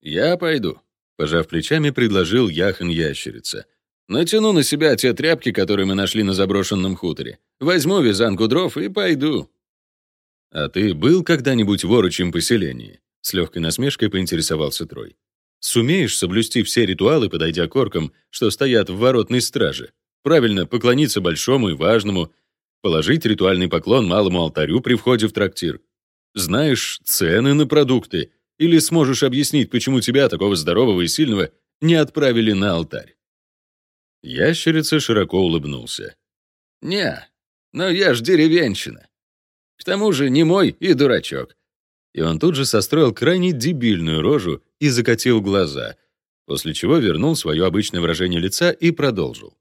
«Я пойду», — пожав плечами, предложил Яхан Ящерица. «Натяну на себя те тряпки, которые мы нашли на заброшенном хуторе. Возьму вязанку дров и пойду». «А ты был когда-нибудь в поселении?» С легкой насмешкой поинтересовался Трой. «Сумеешь соблюсти все ритуалы, подойдя к оркам, что стоят в воротной страже? Правильно, поклониться большому и важному, положить ритуальный поклон малому алтарю при входе в трактир. Знаешь цены на продукты или сможешь объяснить, почему тебя, такого здорового и сильного, не отправили на алтарь?» Ящерица широко улыбнулся. «Не, но я ж деревенщина. К тому же не мой и дурачок». И он тут же состроил крайне дебильную рожу и закатил глаза, после чего вернул свое обычное выражение лица и продолжил.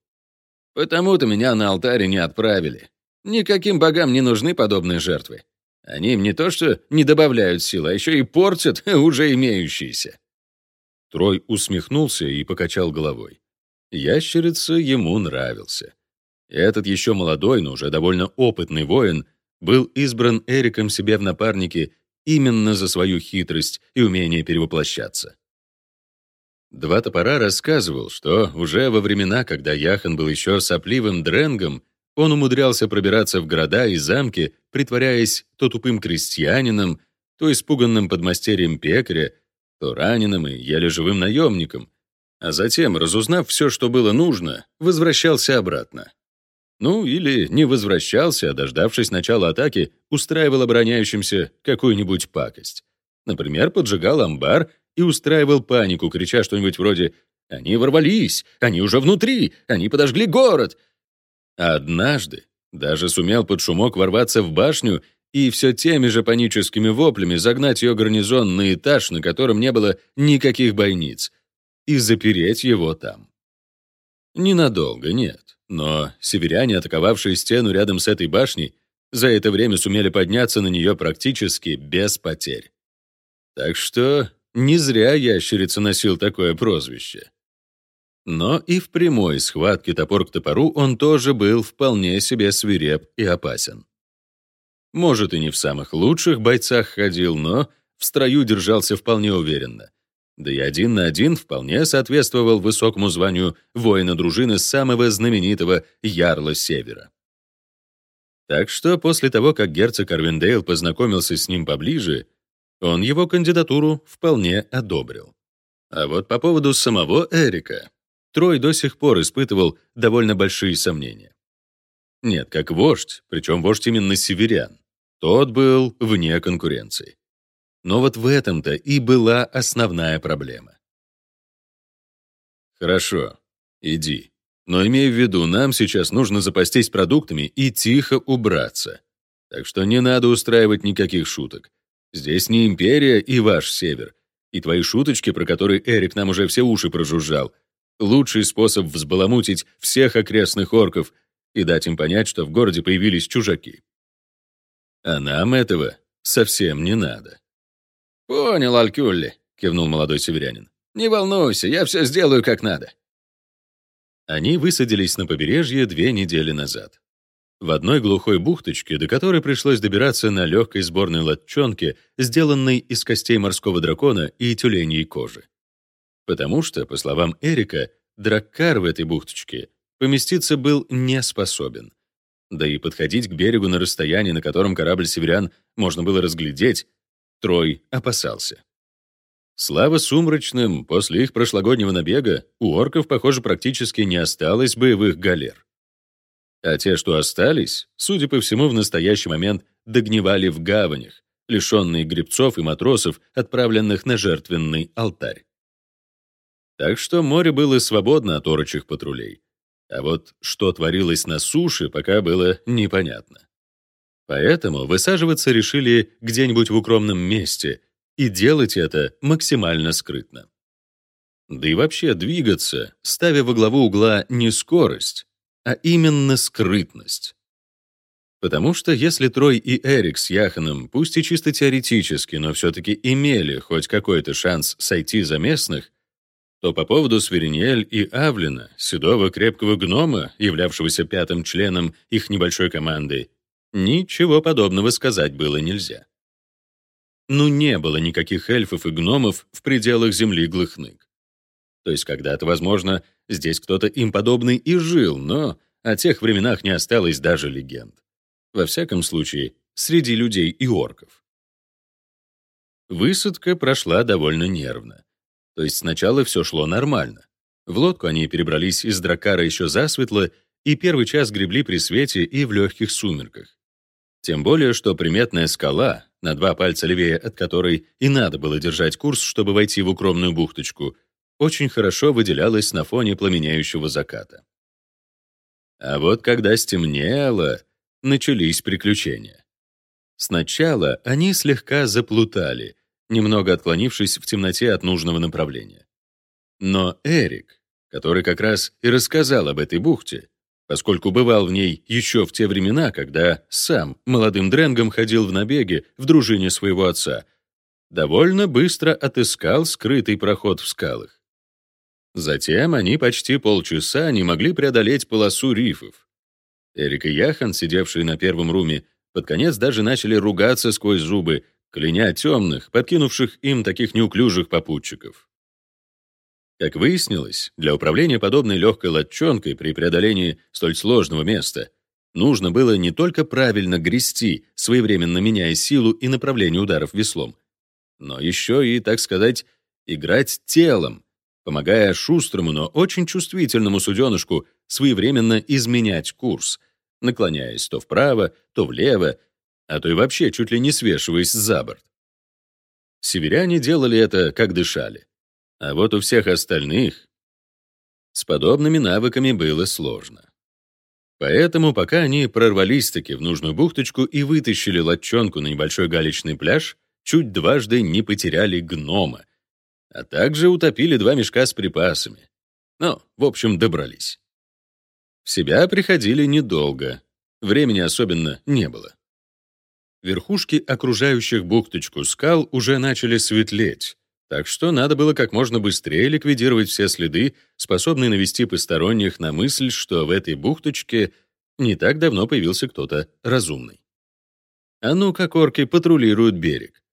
«Потому-то меня на алтаре не отправили. Никаким богам не нужны подобные жертвы. Они им не то что не добавляют сил, а еще и портят уже имеющиеся». Трой усмехнулся и покачал головой. Ящерица ему нравился. Этот еще молодой, но уже довольно опытный воин был избран Эриком себе в напарники именно за свою хитрость и умение перевоплощаться. Два топора рассказывал, что уже во времена, когда Яхан был еще сопливым дренгом, он умудрялся пробираться в города и замки, притворяясь то тупым крестьянином, то испуганным подмастерьем пекаря, то раненым и еле живым наемником, а затем, разузнав все, что было нужно, возвращался обратно. Ну, или не возвращался, а дождавшись начала атаки, устраивал обороняющимся какую-нибудь пакость. Например, поджигал амбар и устраивал панику, крича что-нибудь вроде «Они ворвались! Они уже внутри! Они подожгли город!» Однажды даже сумел под шумок ворваться в башню и все теми же паническими воплями загнать ее гарнизон на этаж, на котором не было никаких бойниц, и запереть его там. Ненадолго, нет, но северяне, атаковавшие стену рядом с этой башней, за это время сумели подняться на нее практически без потерь. Так что не зря ящерица носил такое прозвище. Но и в прямой схватке топор к топору он тоже был вполне себе свиреп и опасен. Может, и не в самых лучших бойцах ходил, но в строю держался вполне уверенно. Да и один на один вполне соответствовал высокому званию воина дружины самого знаменитого Ярла Севера. Так что после того, как герцог Арвиндейл познакомился с ним поближе, он его кандидатуру вполне одобрил. А вот по поводу самого Эрика Трой до сих пор испытывал довольно большие сомнения. Нет, как вождь, причем вождь именно северян, тот был вне конкуренции. Но вот в этом-то и была основная проблема. «Хорошо, иди. Но имей в виду, нам сейчас нужно запастись продуктами и тихо убраться. Так что не надо устраивать никаких шуток. Здесь не империя и ваш север. И твои шуточки, про которые Эрик нам уже все уши прожужжал, лучший способ взбаламутить всех окрестных орков и дать им понять, что в городе появились чужаки. А нам этого совсем не надо. «Понял, Алькюлли», — кивнул молодой северянин. «Не волнуйся, я все сделаю как надо». Они высадились на побережье две недели назад. В одной глухой бухточке, до которой пришлось добираться на легкой сборной лодчонке, сделанной из костей морского дракона и тюленей кожи. Потому что, по словам Эрика, драккар в этой бухточке поместиться был не способен. Да и подходить к берегу на расстоянии, на котором корабль «Северян» можно было разглядеть, Трой опасался. Слава сумрачным, после их прошлогоднего набега у орков, похоже, практически не осталось боевых галер. А те, что остались, судя по всему, в настоящий момент догнивали в гаванях, лишенные гребцов и матросов, отправленных на жертвенный алтарь. Так что море было свободно от орочих патрулей. А вот что творилось на суше, пока было непонятно. Поэтому высаживаться решили где-нибудь в укромном месте и делать это максимально скрытно. Да и вообще двигаться, ставя во главу угла не скорость, а именно скрытность. Потому что если Трой и Эрик с Яханом, пусть и чисто теоретически, но все-таки имели хоть какой-то шанс сойти за местных, то по поводу Сверинель и Авлина, седого крепкого гнома, являвшегося пятым членом их небольшой команды, ничего подобного сказать было нельзя. ну не было никаких эльфов и гномов в пределах земли Глыхнык. То есть когда-то, возможно, здесь кто-то им подобный и жил, но о тех временах не осталось даже легенд. Во всяком случае, среди людей и орков. Высадка прошла довольно нервно. То есть сначала все шло нормально. В лодку они перебрались из дракара еще засветло и первый час гребли при свете и в легких сумерках. Тем более, что приметная скала, на два пальца левее от которой и надо было держать курс, чтобы войти в укромную бухточку, очень хорошо выделялась на фоне пламеняющего заката. А вот когда стемнело, начались приключения. Сначала они слегка заплутали, немного отклонившись в темноте от нужного направления. Но Эрик, который как раз и рассказал об этой бухте, поскольку бывал в ней еще в те времена, когда сам молодым дренгом ходил в набеге в дружине своего отца, довольно быстро отыскал скрытый проход в скалах. Затем они почти полчаса не могли преодолеть полосу рифов. Эрик и Яхан, сидевшие на первом руме, под конец даже начали ругаться сквозь зубы, кляня темных, подкинувших им таких неуклюжих попутчиков. Как выяснилось, для управления подобной легкой лодчонкой при преодолении столь сложного места нужно было не только правильно грести, своевременно меняя силу и направление ударов веслом, но еще и, так сказать, играть телом, помогая шустрому, но очень чувствительному суденышку своевременно изменять курс, наклоняясь то вправо, то влево, а то и вообще чуть ли не свешиваясь за борт. Северяне делали это, как дышали. А вот у всех остальных с подобными навыками было сложно. Поэтому, пока они прорвались-таки в нужную бухточку и вытащили лодчонку на небольшой галечный пляж, чуть дважды не потеряли гнома, а также утопили два мешка с припасами. Ну, в общем, добрались. В себя приходили недолго, времени особенно не было. Верхушки окружающих бухточку скал уже начали светлеть, так что надо было как можно быстрее ликвидировать все следы, способные навести посторонних на мысль, что в этой бухточке не так давно появился кто-то разумный. А ну, как орки патрулируют берег.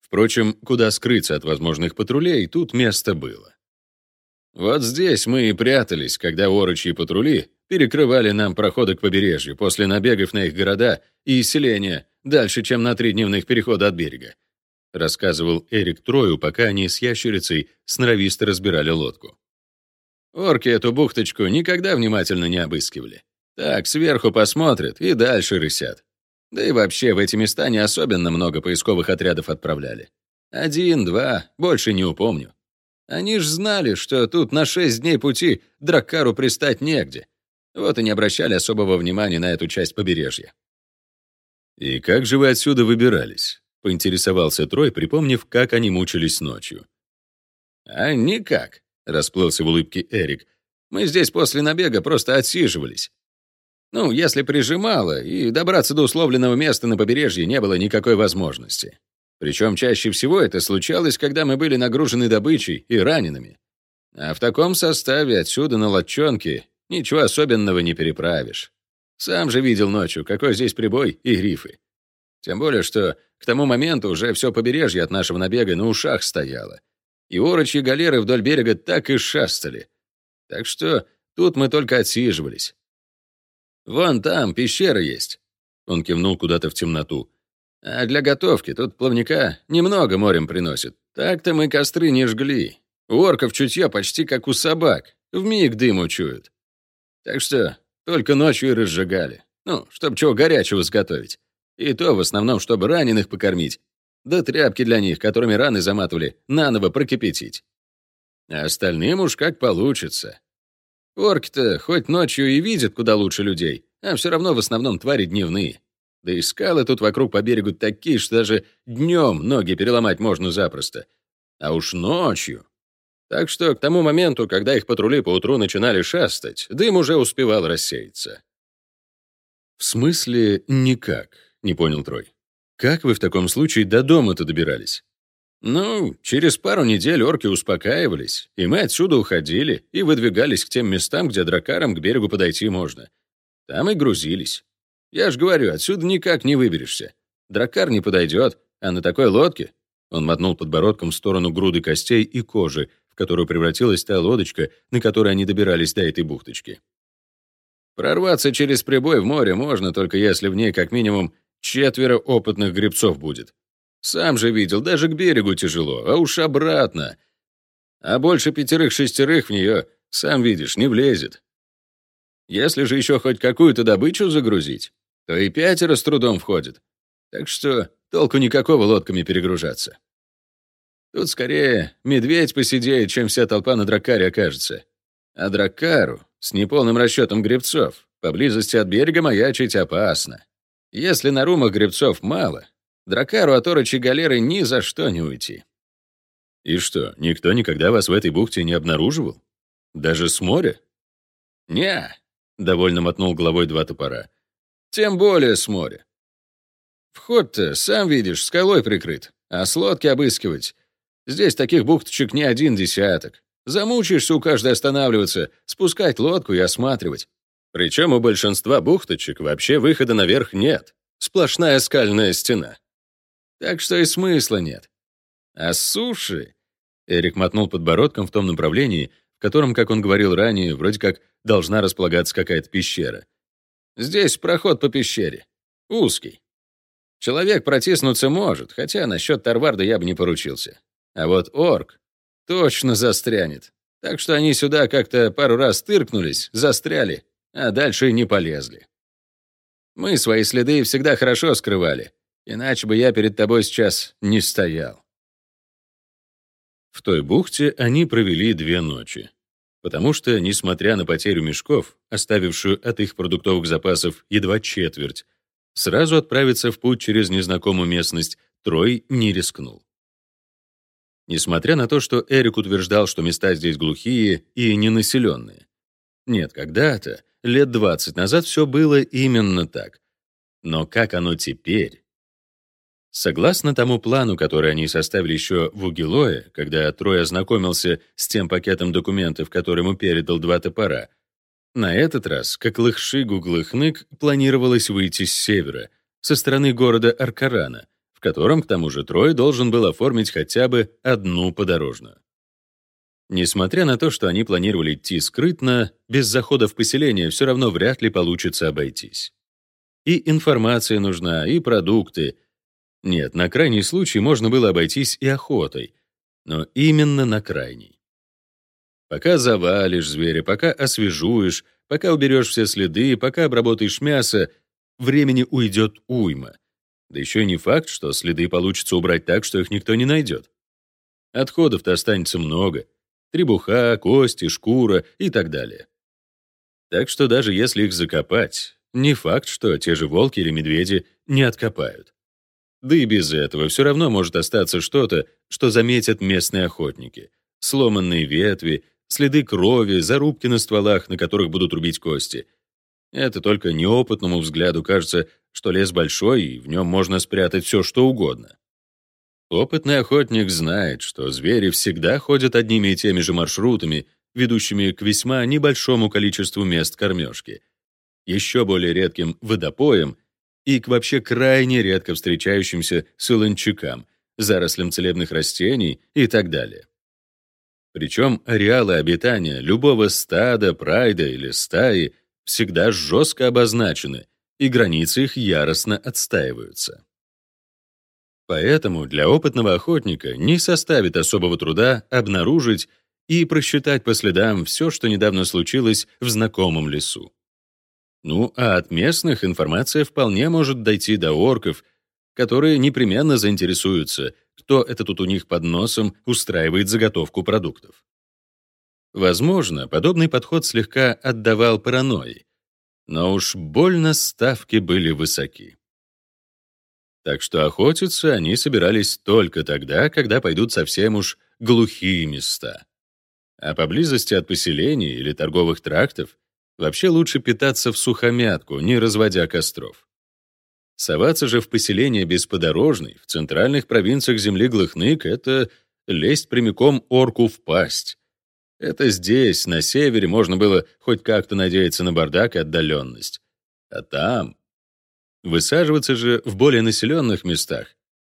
Впрочем, куда скрыться от возможных патрулей, тут место было. Вот здесь мы и прятались, когда орочьи патрули перекрывали нам проходы к побережью после набегов на их города и селения дальше, чем на три дневных перехода от берега рассказывал Эрик Трою, пока они с ящерицей сноровисто разбирали лодку. Орки эту бухточку никогда внимательно не обыскивали. Так, сверху посмотрят и дальше рысят. Да и вообще в эти места не особенно много поисковых отрядов отправляли. Один, два, больше не упомню. Они ж знали, что тут на шесть дней пути Драккару пристать негде. Вот и не обращали особого внимания на эту часть побережья. «И как же вы отсюда выбирались?» поинтересовался Трой, припомнив, как они мучились ночью. «А никак», — расплылся в улыбке Эрик. «Мы здесь после набега просто отсиживались. Ну, если прижимало, и добраться до условленного места на побережье не было никакой возможности. Причем чаще всего это случалось, когда мы были нагружены добычей и ранеными. А в таком составе отсюда на лодчонке ничего особенного не переправишь. Сам же видел ночью, какой здесь прибой и грифы. Тем более, что к тому моменту уже все побережье от нашего набега на ушах стояло. И орочьи галеры вдоль берега так и шастали. Так что тут мы только отсиживались. Вон там пещера есть. Он кивнул куда-то в темноту. А для готовки тут плавника немного морем приносит. Так-то мы костры не жгли. У орков чутье почти как у собак. Вмиг дым учуют. Так что только ночью и разжигали. Ну, чтобы чего горячего сготовить. И то в основном, чтобы раненых покормить. Да тряпки для них, которыми раны заматывали, наново прокипятить. А остальным уж как получится. Орки-то хоть ночью и видят куда лучше людей, а все равно в основном твари дневные. Да и скалы тут вокруг по берегу такие, что даже днем ноги переломать можно запросто. А уж ночью. Так что к тому моменту, когда их патрули поутру начинали шастать, дым уже успевал рассеяться. В смысле, никак не понял Трой. Как вы в таком случае до дома-то добирались? Ну, через пару недель орки успокаивались, и мы отсюда уходили и выдвигались к тем местам, где дракарам к берегу подойти можно. Там и грузились. Я ж говорю, отсюда никак не выберешься. Дракар не подойдет, А на такой лодке он мотнул подбородком в сторону груды костей и кожи, в которую превратилась та лодочка, на которой они добирались до этой бухточки. Прорваться через прибой в море можно, только если в ней как минимум четверо опытных гребцов будет. Сам же видел, даже к берегу тяжело, а уж обратно. А больше пятерых-шестерых в нее, сам видишь, не влезет. Если же еще хоть какую-то добычу загрузить, то и пятеро с трудом входит. Так что толку никакого лодками перегружаться. Тут скорее медведь посидеет, чем вся толпа на дракаре окажется. А дракару с неполным расчетом гребцов поблизости от берега маячить опасно. Если на румах гребцов мало, дракару от орочи галеры ни за что не уйти. И что, никто никогда вас в этой бухте не обнаруживал? Даже с моря? Не, довольно мотнул головой два топора. Тем более с моря. Вход-то, сам видишь, скалой прикрыт, а с лодки обыскивать Здесь таких бухточек не один десяток. Замучаешься у каждой останавливаться, спускать лодку и осматривать. Причем у большинства бухточек вообще выхода наверх нет. Сплошная скальная стена. Так что и смысла нет. А суши... Эрик мотнул подбородком в том направлении, в котором, как он говорил ранее, вроде как должна располагаться какая-то пещера. Здесь проход по пещере. Узкий. Человек протиснуться может, хотя насчет Тарварда я бы не поручился. А вот орк точно застрянет. Так что они сюда как-то пару раз тыркнулись, застряли, а дальше не полезли. Мы свои следы всегда хорошо скрывали, иначе бы я перед тобой сейчас не стоял. В той бухте они провели две ночи. Потому что, несмотря на потерю мешков, оставившую от их продуктовых запасов едва четверть, сразу отправиться в путь через незнакомую местность Трой не рискнул. Несмотря на то, что Эрик утверждал, что места здесь глухие и ненаселенные. Нет, когда-то, лет 20 назад, все было именно так. Но как оно теперь? Согласно тому плану, который они составили еще в Угилое, когда Трой ознакомился с тем пакетом документов, который ему передал два топора, на этот раз, как Лыхши-Гуглыхнык, планировалось выйти с севера, со стороны города Аркарана, котором, к тому же, Трой должен был оформить хотя бы одну подорожную. Несмотря на то, что они планировали идти скрытно, без захода в поселение все равно вряд ли получится обойтись. И информация нужна, и продукты. Нет, на крайний случай можно было обойтись и охотой, но именно на крайний. Пока завалишь зверя, пока освежуешь, пока уберешь все следы, пока обработаешь мясо, времени уйдет уйма. Да еще и не факт, что следы получится убрать так, что их никто не найдет. Отходов-то останется много. Требуха, кости, шкура и так далее. Так что даже если их закопать, не факт, что те же волки или медведи не откопают. Да и без этого все равно может остаться что-то, что заметят местные охотники. Сломанные ветви, следы крови, зарубки на стволах, на которых будут рубить кости. Это только неопытному взгляду кажется, что лес большой, и в нем можно спрятать все, что угодно. Опытный охотник знает, что звери всегда ходят одними и теми же маршрутами, ведущими к весьма небольшому количеству мест кормежки, еще более редким водопоем и к вообще крайне редко встречающимся солончакам, зарослям целебных растений и так далее. Причем ареалы обитания любого стада, прайда или стаи всегда жестко обозначены, и границы их яростно отстаиваются. Поэтому для опытного охотника не составит особого труда обнаружить и просчитать по следам все, что недавно случилось в знакомом лесу. Ну, а от местных информация вполне может дойти до орков, которые непременно заинтересуются, кто это тут у них под носом устраивает заготовку продуктов. Возможно, подобный подход слегка отдавал паранойи, но уж больно ставки были высоки. Так что охотиться они собирались только тогда, когда пойдут совсем уж глухие места. А поблизости от поселений или торговых трактов вообще лучше питаться в сухомятку, не разводя костров. Соваться же в поселение без подорожной в центральных провинциях земли Глыхнык — это лезть прямиком орку в пасть, это здесь, на севере, можно было хоть как-то надеяться на бардак и отдаленность. А там... Высаживаться же в более населенных местах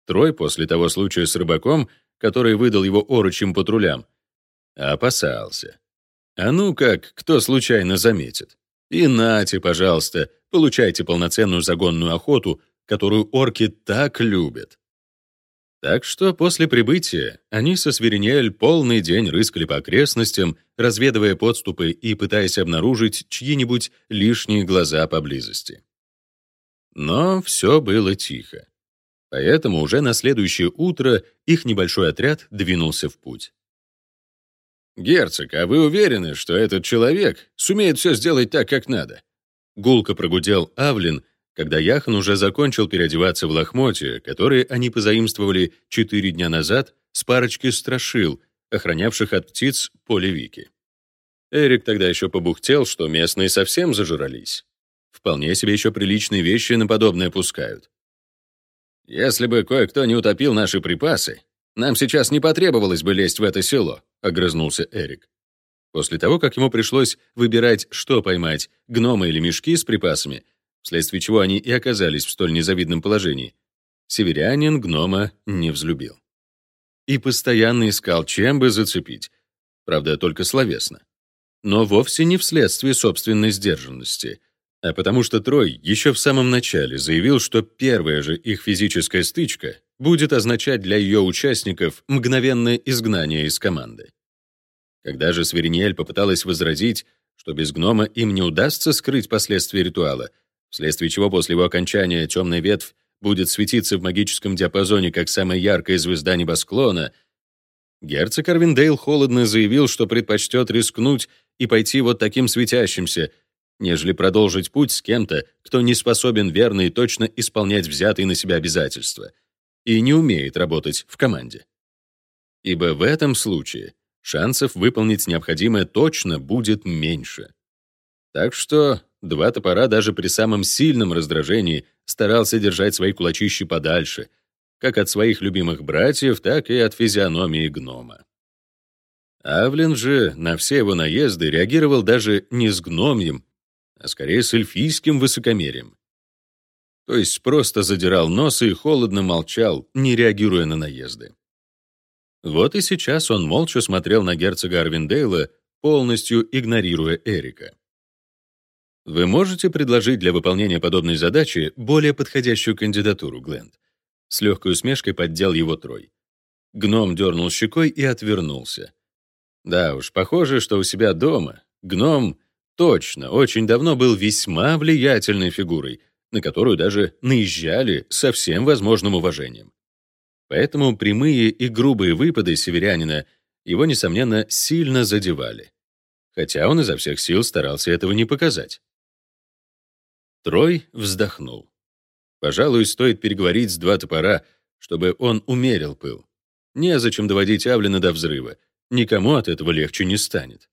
Трой после того случая с рыбаком, который выдал его орочим патрулям, опасался. А ну как, кто случайно заметит? И нате, пожалуйста, получайте полноценную загонную охоту, которую орки так любят. Так что после прибытия они со Свиринель полный день рыскали по окрестностям, разведывая подступы и пытаясь обнаружить чьи-нибудь лишние глаза поблизости. Но все было тихо. Поэтому уже на следующее утро их небольшой отряд двинулся в путь. «Герцог, а вы уверены, что этот человек сумеет все сделать так, как надо?» Гулко прогудел Авлин, когда Яхан уже закончил переодеваться в лохмотья, которые они позаимствовали четыре дня назад с парочки страшил, охранявших от птиц поле Вики. Эрик тогда еще побухтел, что местные совсем зажрались. Вполне себе еще приличные вещи на подобное пускают. «Если бы кое-кто не утопил наши припасы, нам сейчас не потребовалось бы лезть в это село», — огрызнулся Эрик. После того, как ему пришлось выбирать, что поймать, гнома или мешки с припасами, вследствие чего они и оказались в столь незавидном положении, северянин гнома не взлюбил. И постоянно искал, чем бы зацепить, правда, только словесно. Но вовсе не вследствие собственной сдержанности, а потому что Трой еще в самом начале заявил, что первая же их физическая стычка будет означать для ее участников мгновенное изгнание из команды. Когда же Свериниэль попыталась возразить, что без гнома им не удастся скрыть последствия ритуала, вследствие чего после его окончания темная ветвь будет светиться в магическом диапазоне как самая яркая звезда небосклона, герцог Арвиндейл холодно заявил, что предпочтет рискнуть и пойти вот таким светящимся — нежели продолжить путь с кем-то, кто не способен верно и точно исполнять взятые на себя обязательства и не умеет работать в команде. Ибо в этом случае шансов выполнить необходимое точно будет меньше. Так что два топора даже при самом сильном раздражении старался держать свои кулачищи подальше, как от своих любимых братьев, так и от физиономии гнома. Авлин же на все его наезды реагировал даже не с гномьем, а скорее с эльфийским высокомерием. То есть просто задирал нос и холодно молчал, не реагируя на наезды. Вот и сейчас он молча смотрел на герцога Арвиндейла, полностью игнорируя Эрика. Вы можете предложить для выполнения подобной задачи более подходящую кандидатуру, Гленд? С легкой усмешкой поддел его Трой. Гном дернул щекой и отвернулся. Да уж, похоже, что у себя дома гном точно очень давно был весьма влиятельной фигурой, на которую даже наезжали со всем возможным уважением. Поэтому прямые и грубые выпады северянина его, несомненно, сильно задевали. Хотя он изо всех сил старался этого не показать. Трой вздохнул. Пожалуй, стоит переговорить с два топора, чтобы он умерил пыл. Незачем доводить Авлина до взрыва. Никому от этого легче не станет.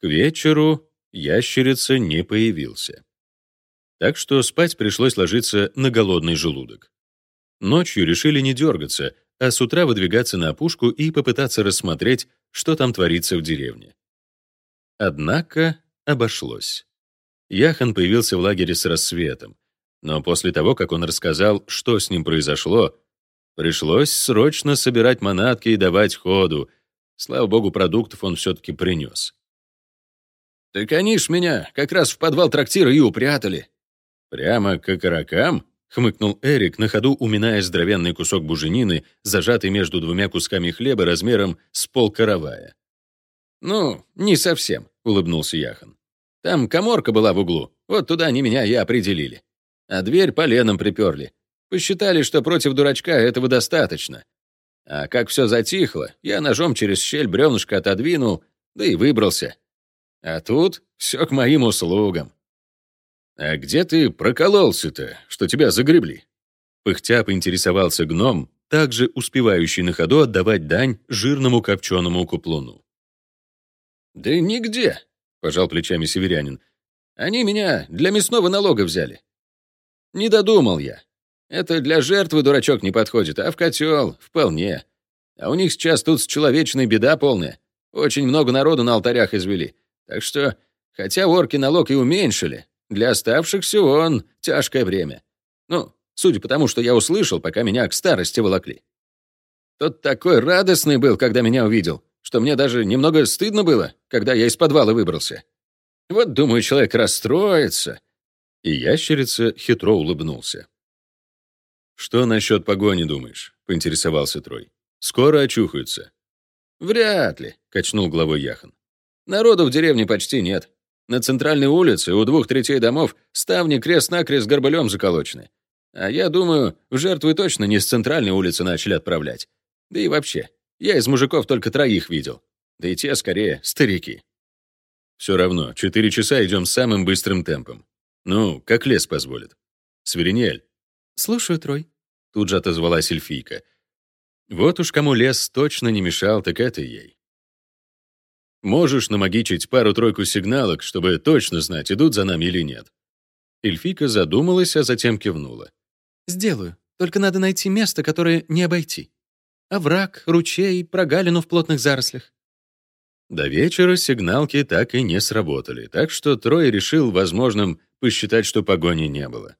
К вечеру ящерица не появился. Так что спать пришлось ложиться на голодный желудок. Ночью решили не дергаться, а с утра выдвигаться на опушку и попытаться рассмотреть, что там творится в деревне. Однако обошлось. Яхан появился в лагере с рассветом, но после того, как он рассказал, что с ним произошло, пришлось срочно собирать манатки и давать ходу. Слава богу, продуктов он все-таки принес. «Так они ж меня как раз в подвал трактира и упрятали». «Прямо к окорокам?» — хмыкнул Эрик, на ходу уминая здоровенный кусок буженины, зажатый между двумя кусками хлеба размером с полкоровая. «Ну, не совсем», — улыбнулся Яхан. «Там коморка была в углу, вот туда они меня и определили. А дверь поленом приперли. Посчитали, что против дурачка этого достаточно. А как все затихло, я ножом через щель бревнышко отодвинул, да и выбрался. А тут все к моим услугам. «А где ты прокололся-то, что тебя загребли?» Пыхтя поинтересовался гном, также успевающий на ходу отдавать дань жирному копченому куплуну. «Да нигде», — пожал плечами северянин. «Они меня для мясного налога взяли». «Не додумал я. Это для жертвы дурачок не подходит, а в котел — вполне. А у них сейчас тут с человечной беда полная. Очень много народу на алтарях извели. Так что, хотя орки налог и уменьшили, для оставшихся он тяжкое время. Ну, судя по тому, что я услышал, пока меня к старости волокли. Тот такой радостный был, когда меня увидел, что мне даже немного стыдно было, когда я из подвала выбрался. Вот, думаю, человек расстроится». И ящерица хитро улыбнулся. «Что насчет погони, думаешь?» — поинтересовался Трой. «Скоро очухаются». «Вряд ли», — качнул головой Яхан. «Народу в деревне почти нет. На центральной улице у двух третей домов ставни крест-накрест горбылем заколочены. А я думаю, в жертвы точно не с центральной улицы начали отправлять. Да и вообще, я из мужиков только троих видел. Да и те, скорее, старики. Все равно, четыре часа идем самым быстрым темпом. Ну, как лес позволит. Сверинель. Слушаю, Трой. Тут же отозвалась эльфийка. Вот уж кому лес точно не мешал, так это ей. Можешь намагичить пару-тройку сигналок, чтобы точно знать, идут за нами или нет. Эльфийка задумалась, а затем кивнула. «Сделаю. Только надо найти место, которое не обойти. Овраг, ручей, прогалину в плотных зарослях». До вечера сигналки так и не сработали, так что Трой решил возможным посчитать, что погони не было.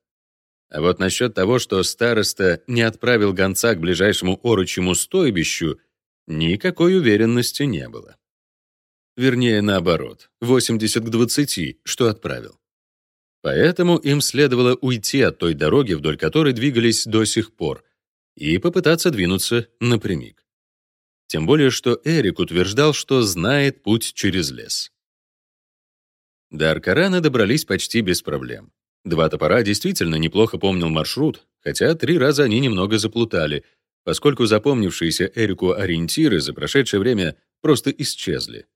А вот насчет того, что староста не отправил гонца к ближайшему орочьему стойбищу, никакой уверенности не было. Вернее, наоборот, 80 к 20, что отправил. Поэтому им следовало уйти от той дороги, вдоль которой двигались до сих пор, и попытаться двинуться напрямик. Тем более, что Эрик утверждал, что знает путь через лес. До Аркарана добрались почти без проблем. Два топора действительно неплохо помнил маршрут, хотя три раза они немного заплутали, поскольку запомнившиеся Эрику ориентиры за прошедшее время просто исчезли.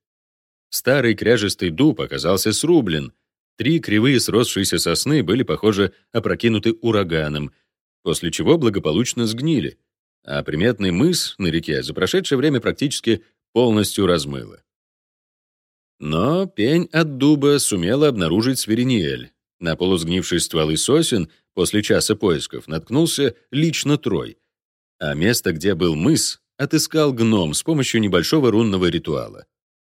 Старый кряжестый дуб оказался срублен — Три кривые сросшиеся сосны были, похоже, опрокинуты ураганом, после чего благополучно сгнили, а приметный мыс на реке за прошедшее время практически полностью размыло. Но пень от дуба сумела обнаружить свириниэль. На полусгнившие стволы сосен после часа поисков наткнулся лично Трой, а место, где был мыс, отыскал гном с помощью небольшого рунного ритуала.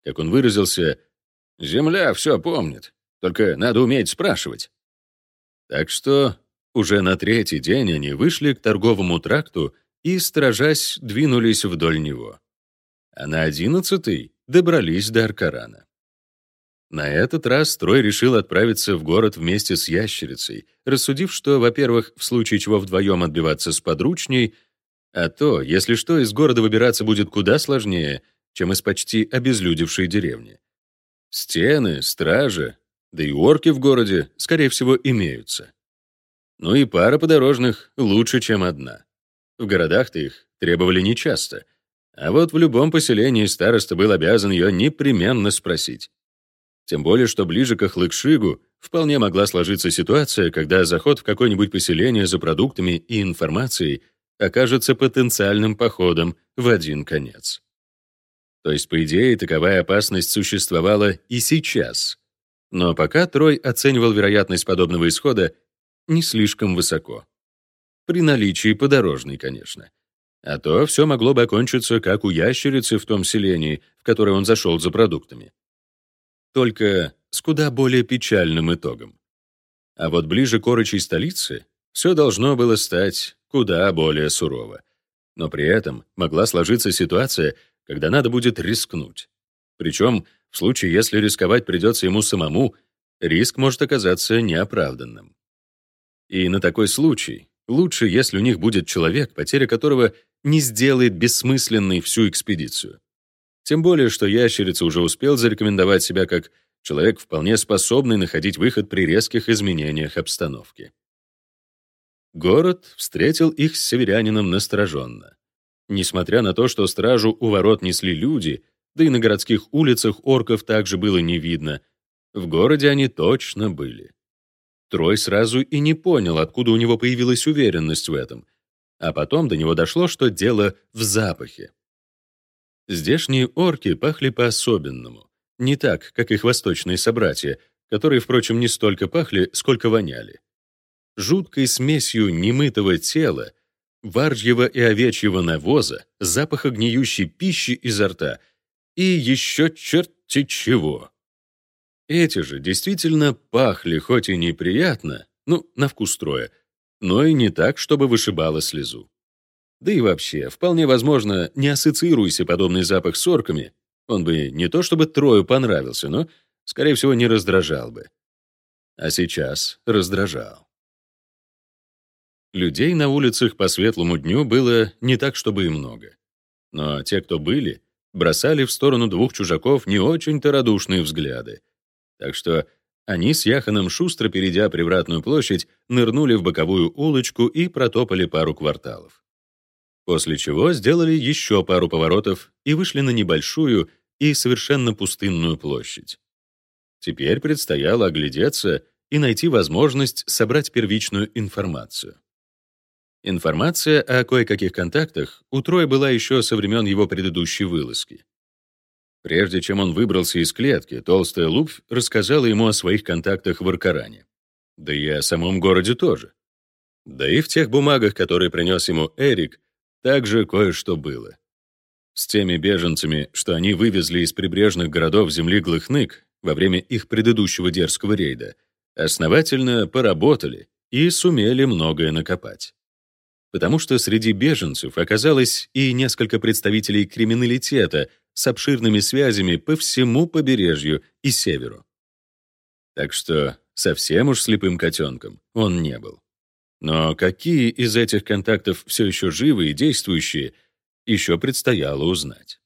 Как он выразился, «Земля все помнит, только надо уметь спрашивать. Так что уже на третий день они вышли к торговому тракту и, сторожась, двинулись вдоль него. А на одиннадцатый добрались до Аркарана. На этот раз Трой решил отправиться в город вместе с ящерицей, рассудив, что, во-первых, в случае чего вдвоем отбиваться с подручней, а то, если что, из города выбираться будет куда сложнее, чем из почти обезлюдевшей деревни. Стены, стража, да и орки в городе, скорее всего, имеются. Ну и пара подорожных лучше, чем одна. В городах-то их требовали нечасто, а вот в любом поселении староста был обязан ее непременно спросить. Тем более, что ближе к Ахлыкшигу вполне могла сложиться ситуация, когда заход в какое-нибудь поселение за продуктами и информацией окажется потенциальным походом в один конец. То есть, по идее, таковая опасность существовала и сейчас — но пока Трой оценивал вероятность подобного исхода не слишком высоко. При наличии подорожной, конечно. А то все могло бы окончиться, как у ящерицы в том селении, в которое он зашел за продуктами. Только с куда более печальным итогом. А вот ближе к орочей столице все должно было стать куда более сурово. Но при этом могла сложиться ситуация, когда надо будет рискнуть. Причем в случае, если рисковать придется ему самому, риск может оказаться неоправданным. И на такой случай лучше, если у них будет человек, потеря которого не сделает бессмысленной всю экспедицию. Тем более, что ящерица уже успел зарекомендовать себя как человек, вполне способный находить выход при резких изменениях обстановки. Город встретил их с северянином настороженно. Несмотря на то, что стражу у ворот несли люди, да и на городских улицах орков также было не видно. В городе они точно были. Трой сразу и не понял, откуда у него появилась уверенность в этом. А потом до него дошло, что дело в запахе. Здешние орки пахли по-особенному. Не так, как их восточные собратья, которые, впрочем, не столько пахли, сколько воняли. Жуткой смесью немытого тела, варжьего и овечьего навоза, запаха гниющей пищи изо рта — и еще черти чего. Эти же действительно пахли, хоть и неприятно, ну, на вкус строя, но и не так, чтобы вышибало слезу. Да и вообще, вполне возможно, не ассоциируйся подобный запах с орками, он бы не то чтобы Трою понравился, но, скорее всего, не раздражал бы. А сейчас раздражал. Людей на улицах по светлому дню было не так, чтобы и много. Но те, кто были, бросали в сторону двух чужаков не очень-то радушные взгляды. Так что они с Яханом шустро, перейдя привратную площадь, нырнули в боковую улочку и протопали пару кварталов. После чего сделали еще пару поворотов и вышли на небольшую и совершенно пустынную площадь. Теперь предстояло оглядеться и найти возможность собрать первичную информацию. Информация о кое-каких контактах у Троя была еще со времен его предыдущей вылазки. Прежде чем он выбрался из клетки, толстая Лупь рассказала ему о своих контактах в Аркаране. Да и о самом городе тоже. Да и в тех бумагах, которые принес ему Эрик, также кое-что было. С теми беженцами, что они вывезли из прибрежных городов земли Глыхнык во время их предыдущего дерзкого рейда, основательно поработали и сумели многое накопать. Потому что среди беженцев оказалось и несколько представителей криминалитета с обширными связями по всему побережью и северу. Так что совсем уж слепым котенком он не был. Но какие из этих контактов все еще живы и действующие, еще предстояло узнать.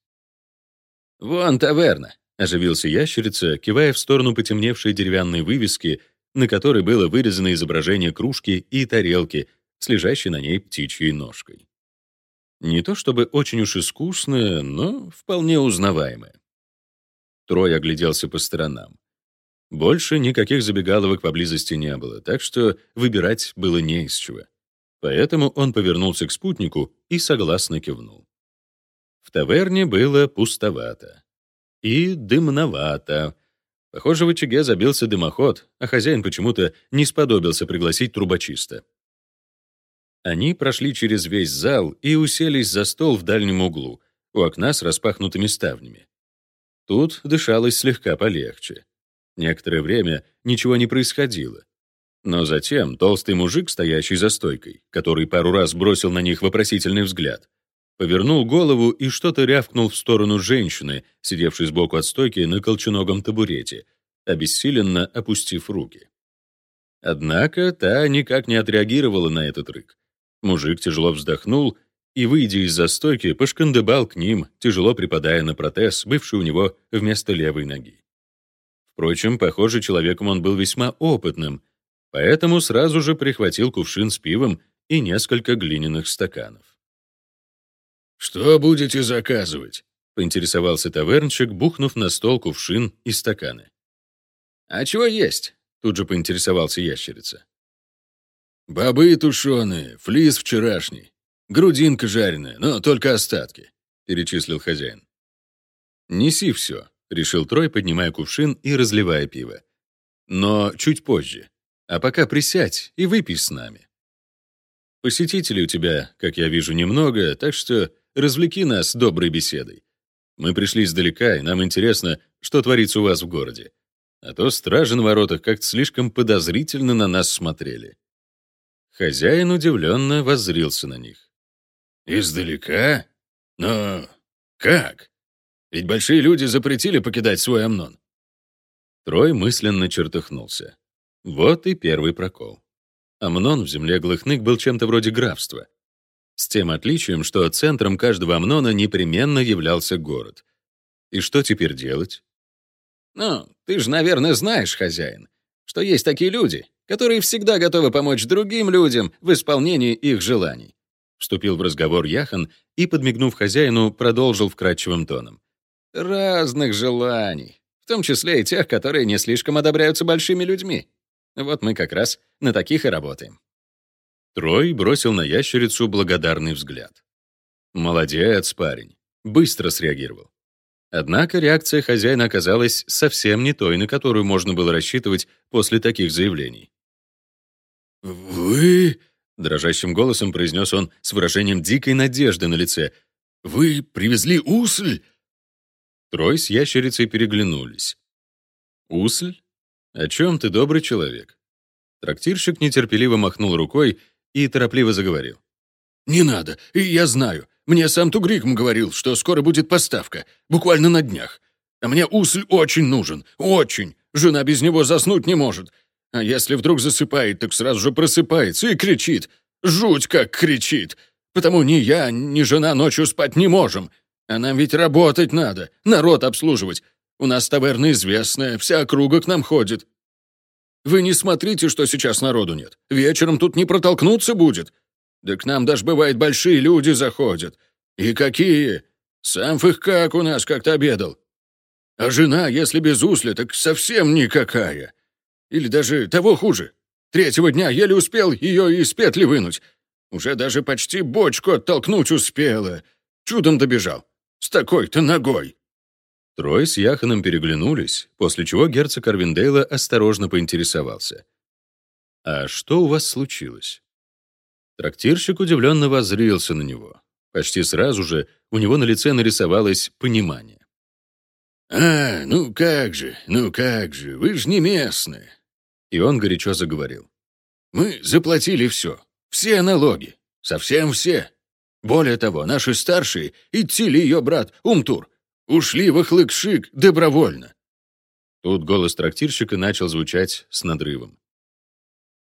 «Вон таверна», — оживился ящерица, кивая в сторону потемневшей деревянной вывески, на которой было вырезано изображение кружки и тарелки с на ней птичьей ножкой. Не то чтобы очень уж искусное, но вполне узнаваемое. Трой огляделся по сторонам. Больше никаких забегаловок поблизости не было, так что выбирать было не из чего. Поэтому он повернулся к спутнику и согласно кивнул. В таверне было пустовато. И дымновато. Похоже, в очаге забился дымоход, а хозяин почему-то не сподобился пригласить трубочиста. Они прошли через весь зал и уселись за стол в дальнем углу, у окна с распахнутыми ставнями. Тут дышалось слегка полегче. Некоторое время ничего не происходило. Но затем толстый мужик, стоящий за стойкой, который пару раз бросил на них вопросительный взгляд, повернул голову и что-то рявкнул в сторону женщины, сидевшей сбоку от стойки на колченогом табурете, обессиленно опустив руки. Однако та никак не отреагировала на этот рык. Мужик тяжело вздохнул и, выйдя из-за стойки, пошкандыбал к ним, тяжело припадая на протез, бывший у него вместо левой ноги. Впрочем, похоже, человеком он был весьма опытным, поэтому сразу же прихватил кувшин с пивом и несколько глиняных стаканов. «Что будете заказывать?» — поинтересовался тавернчик, бухнув на стол кувшин и стаканы. «А чего есть?» — тут же поинтересовался ящерица. «Бобы тушеные, флис вчерашний, грудинка жареная, но только остатки», — перечислил хозяин. «Неси все», — решил Трой, поднимая кувшин и разливая пиво. «Но чуть позже. А пока присядь и выпей с нами. Посетителей у тебя, как я вижу, немного, так что развлеки нас доброй беседой. Мы пришли издалека, и нам интересно, что творится у вас в городе. А то стражи на воротах как-то слишком подозрительно на нас смотрели». Хозяин удивленно воззрился на них. «Издалека? Но как? Ведь большие люди запретили покидать свой Амнон». Трой мысленно чертыхнулся. Вот и первый прокол. Амнон в земле Глыхнык был чем-то вроде графства. С тем отличием, что центром каждого Амнона непременно являлся город. И что теперь делать? «Ну, ты же, наверное, знаешь, хозяин, что есть такие люди, которые всегда готовы помочь другим людям в исполнении их желаний. Вступил в разговор Яхан и, подмигнув хозяину, продолжил вкрадчивым тоном. «Разных желаний, в том числе и тех, которые не слишком одобряются большими людьми. Вот мы как раз на таких и работаем». Трой бросил на ящерицу благодарный взгляд. «Молодец, парень. Быстро среагировал. Однако реакция хозяина оказалась совсем не той, на которую можно было рассчитывать после таких заявлений. «Вы...» — дрожащим голосом произнес он с выражением дикой надежды на лице. «Вы привезли усль?» Трой с ящерицей переглянулись. «Усль? О чем ты, добрый человек?» Трактирщик нетерпеливо махнул рукой и торопливо заговорил. «Не надо, и я знаю. Мне сам Тугрикм говорил, что скоро будет поставка, буквально на днях. А мне усль очень нужен, очень. Жена без него заснуть не может. А если вдруг засыпает, так сразу же просыпается и кричит. Жуть как кричит. Потому ни я, ни жена ночью спать не можем. А нам ведь работать надо, народ обслуживать. У нас таверна известная, вся округа к нам ходит. Вы не смотрите, что сейчас народу нет. Вечером тут не протолкнуться будет. Да к нам даже, бывает, большие люди заходят. И какие? Сам как у нас как-то обедал. А жена, если без усля, так совсем никакая. Или даже того хуже. Третьего дня еле успел ее из петли вынуть. Уже даже почти бочку оттолкнуть успела. Чудом добежал. С такой-то ногой. Трой с Яханом переглянулись, после чего герцог Арвиндейла осторожно поинтересовался. «А что у вас случилось?» Трактирщик удивленно воззрился на него. Почти сразу же у него на лице нарисовалось понимание. «А, ну как же, ну как же, вы же не местные!» И он горячо заговорил. «Мы заплатили все, все налоги, совсем все. Более того, наши старшие, Итили ее брат, Умтур, ушли в Ахлык-Шик добровольно». Тут голос трактирщика начал звучать с надрывом.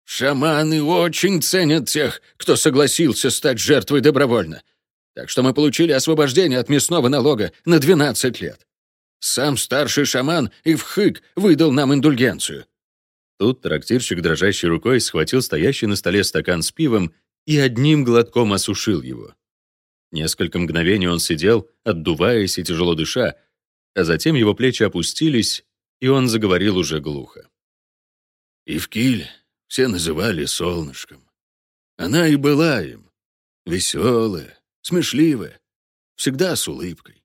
«Шаманы очень ценят тех, кто согласился стать жертвой добровольно. Так что мы получили освобождение от мясного налога на 12 лет. Сам старший шаман Ивхык выдал нам индульгенцию». Тут трактирщик дрожащей рукой схватил стоящий на столе стакан с пивом и одним глотком осушил его. Несколько мгновений он сидел, отдуваясь и тяжело дыша, а затем его плечи опустились, и он заговорил уже глухо. «Ивкиль все называли солнышком. Она и была им. Веселая, смешливая, всегда с улыбкой.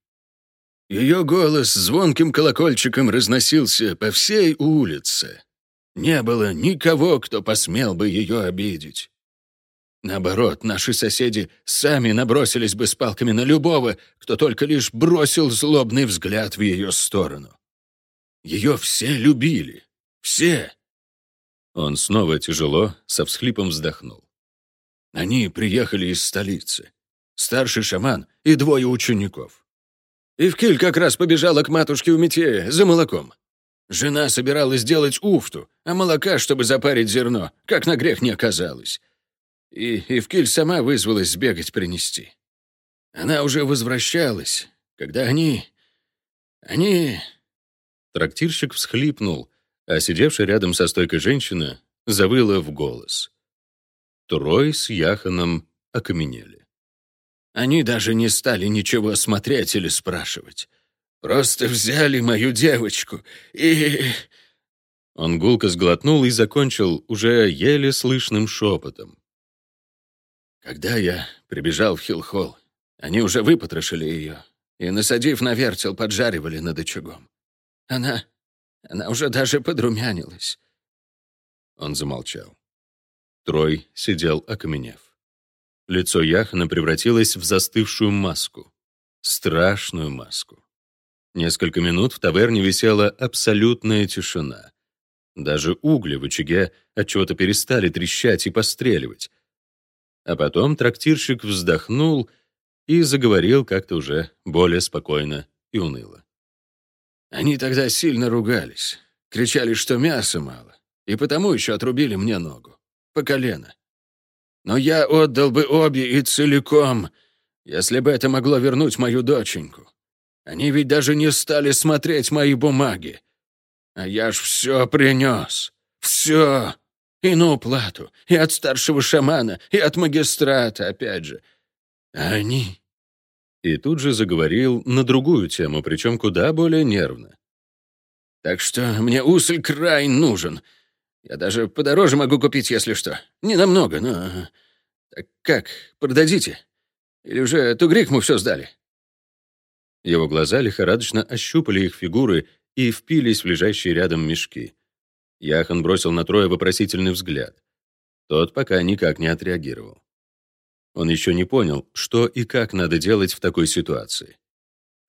Ее голос звонким колокольчиком разносился по всей улице. Не было никого, кто посмел бы ее обидеть. Наоборот, наши соседи сами набросились бы с палками на любого, кто только лишь бросил злобный взгляд в ее сторону. Ее все любили. Все. Он снова тяжело, со всхлипом вздохнул. Они приехали из столицы. Старший шаман и двое учеников. Ивкиль как раз побежала к матушке у Метея за молоком. Жена собиралась сделать уфту, а молока, чтобы запарить зерно, как на грех не оказалось и Евкиль сама вызвалась сбегать принести. Она уже возвращалась, когда они... они...» Трактирщик всхлипнул, а сидевшая рядом со стойкой женщина завыла в голос. Трой с Яханом окаменели. Они даже не стали ничего смотреть или спрашивать. Просто взяли мою девочку и... Он гулко сглотнул и закончил уже еле слышным шепотом. Когда я прибежал в Хилхолл, они уже выпотрошили ее и, насадив на вертел, поджаривали над очагом. Она... она уже даже подрумянилась. Он замолчал. Трой сидел, окаменев. Лицо Яхана превратилось в застывшую маску. Страшную маску. Несколько минут в таверне висела абсолютная тишина. Даже угли в очаге отчего-то перестали трещать и постреливать, а потом трактирщик вздохнул и заговорил как-то уже более спокойно и уныло. Они тогда сильно ругались, кричали, что мяса мало, и потому еще отрубили мне ногу, по колено. Но я отдал бы обе и целиком, если бы это могло вернуть мою доченьку. Они ведь даже не стали смотреть мои бумаги. А я ж все принес. Все. И на уплату, и от старшего шамана, и от магистрата, опять же. А они...» И тут же заговорил на другую тему, причем куда более нервно. «Так что мне усль край нужен. Я даже подороже могу купить, если что. Не намного, но... Так как, продадите? Или уже тугрик мы все сдали?» Его глаза лихорадочно ощупали их фигуры и впились в лежащие рядом мешки. Яхан бросил на Троя вопросительный взгляд. Тот пока никак не отреагировал. Он еще не понял, что и как надо делать в такой ситуации.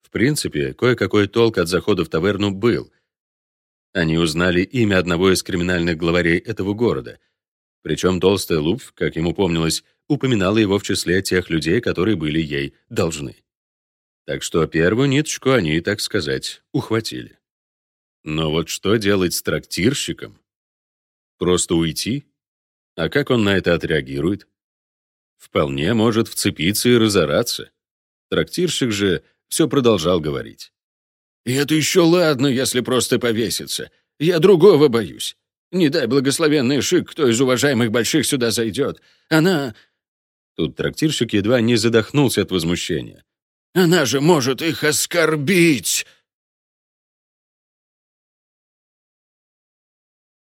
В принципе, кое-какой толк от захода в таверну был. Они узнали имя одного из криминальных главарей этого города. Причем толстая Луп, как ему помнилось, упоминала его в числе тех людей, которые были ей должны. Так что первую ниточку они, так сказать, ухватили. Но вот что делать с трактирщиком? Просто уйти? А как он на это отреагирует? Вполне может вцепиться и разораться. Трактирщик же все продолжал говорить. «И это еще ладно, если просто повеситься. Я другого боюсь. Не дай благословенный шик, кто из уважаемых больших сюда зайдет. Она...» Тут трактирщик едва не задохнулся от возмущения. «Она же может их оскорбить!»